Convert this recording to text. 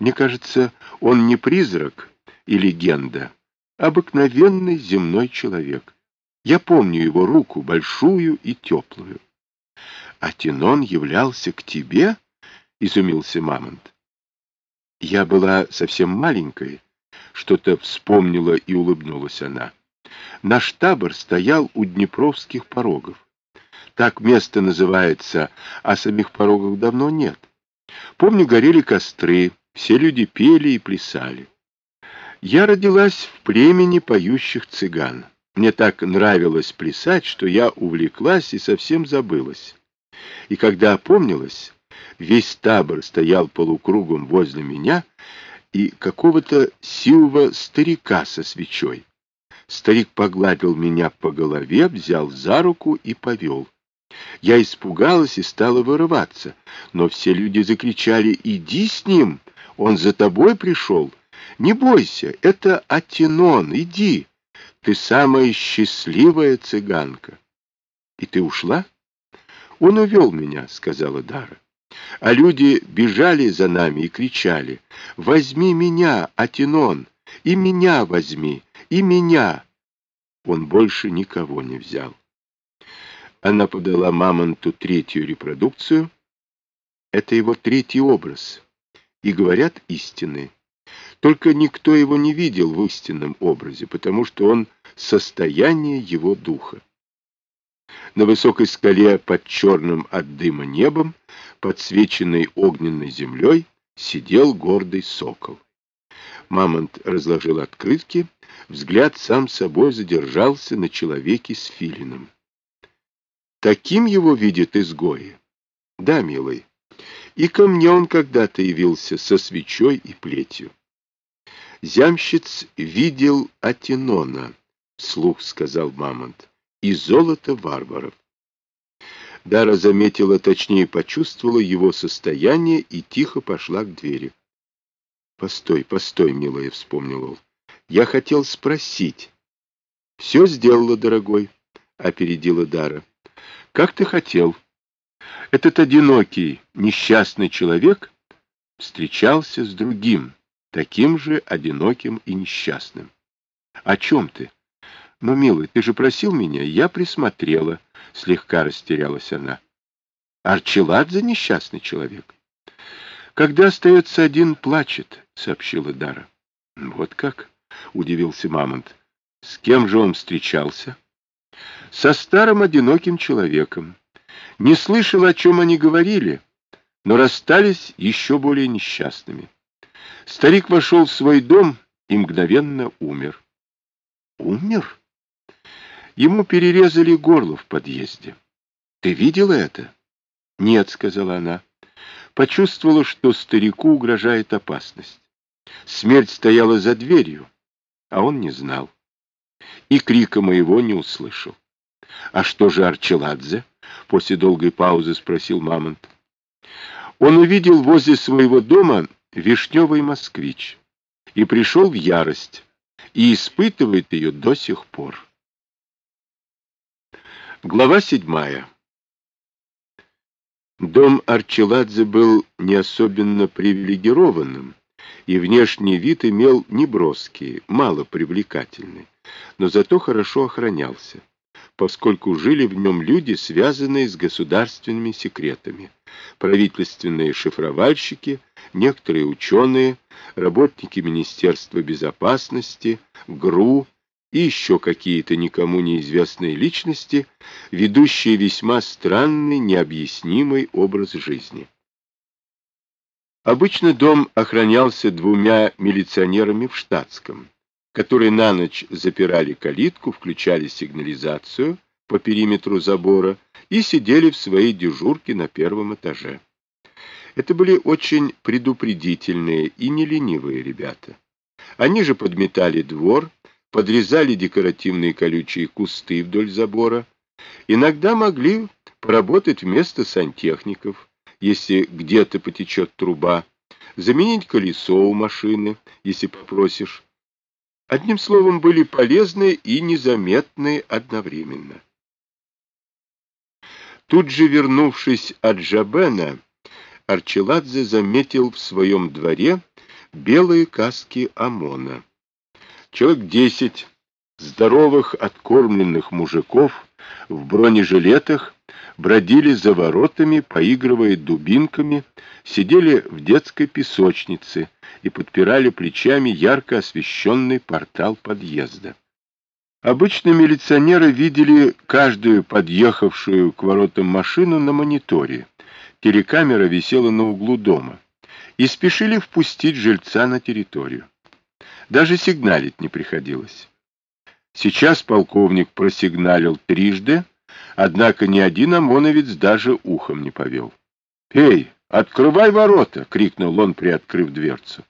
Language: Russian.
Мне кажется, он не призрак и легенда, а обыкновенный земной человек. Я помню его руку, большую и теплую. — А Тинон являлся к тебе? — изумился Мамонт. Я была совсем маленькой, что-то вспомнила и улыбнулась она. Наш табор стоял у Днепровских порогов. Так место называется, а самих порогов давно нет. Помню, горели костры, все люди пели и плясали. Я родилась в племени поющих цыган. Мне так нравилось плясать, что я увлеклась и совсем забылась. И когда опомнилась, весь табор стоял полукругом возле меня и какого-то сивого старика со свечой. Старик погладил меня по голове, взял за руку и повел. Я испугалась и стала вырываться, но все люди закричали «Иди с ним! Он за тобой пришел! Не бойся, это Атинон, иди! Ты самая счастливая цыганка!» «И ты ушла?» «Он увел меня», — сказала Дара. А люди бежали за нами и кричали «Возьми меня, Атинон! И меня возьми! И меня!» Он больше никого не взял. Она подала Мамонту третью репродукцию. Это его третий образ. И говорят истины. Только никто его не видел в истинном образе, потому что он состояние его духа. На высокой скале под черным от дыма небом, подсвеченной огненной землей, сидел гордый сокол. Мамонт разложил открытки, взгляд сам собой задержался на человеке с филином. Таким его видят изгои. Да, милый. И ко мне он когда-то явился со свечой и плетью. Зямщиц видел Атинона, слух сказал Мамонт, и золото варваров. Дара заметила, точнее почувствовала его состояние и тихо пошла к двери. «Постой, постой, милая», — вспомнил он. «Я хотел спросить». «Все сделала, дорогой», — опередила Дара. Как ты хотел. Этот одинокий, несчастный человек встречался с другим, таким же одиноким и несчастным. О чем ты? Ну, милый, ты же просил меня, я присмотрела, слегка растерялась она. Арчеладзе несчастный человек. Когда остается один, плачет, сообщила Дара. Вот как? Удивился Мамонт. С кем же он встречался? со старым одиноким человеком. Не слышал, о чем они говорили, но расстались еще более несчастными. Старик вошел в свой дом и мгновенно умер. Умер? Ему перерезали горло в подъезде. Ты видела это? Нет, сказала она. Почувствовала, что старику угрожает опасность. Смерть стояла за дверью, а он не знал. И крика моего не услышал. А что же Арчеладзе? После долгой паузы спросил Мамонт. Он увидел возле своего дома вишневый москвич и пришел в ярость, и испытывает ее до сих пор. Глава седьмая. Дом Арчеладзе был не особенно привилегированным, и внешний вид имел неброский, мало привлекательный, но зато хорошо охранялся поскольку жили в нем люди, связанные с государственными секретами, правительственные шифровальщики, некоторые ученые, работники Министерства безопасности, ГРУ и еще какие-то никому неизвестные личности, ведущие весьма странный, необъяснимый образ жизни. Обычно дом охранялся двумя милиционерами в штатском которые на ночь запирали калитку, включали сигнализацию по периметру забора и сидели в своей дежурке на первом этаже. Это были очень предупредительные и неленивые ребята. Они же подметали двор, подрезали декоративные колючие кусты вдоль забора, иногда могли поработать вместо сантехников, если где-то потечет труба, заменить колесо у машины, если попросишь, Одним словом, были полезны и незаметны одновременно. Тут же, вернувшись от Жабена, Арчеладзе заметил в своем дворе белые каски ОМОНа. Человек десять здоровых откормленных мужиков в бронежилетах бродили за воротами, поигрывая дубинками, сидели в детской песочнице и подпирали плечами ярко освещенный портал подъезда. Обычно милиционеры видели каждую подъехавшую к воротам машину на мониторе. Телекамера висела на углу дома. И спешили впустить жильца на территорию. Даже сигналить не приходилось. Сейчас полковник просигналил трижды, однако ни один ОМОНовец даже ухом не повел. «Эй, открывай ворота!» — крикнул он, приоткрыв дверцу.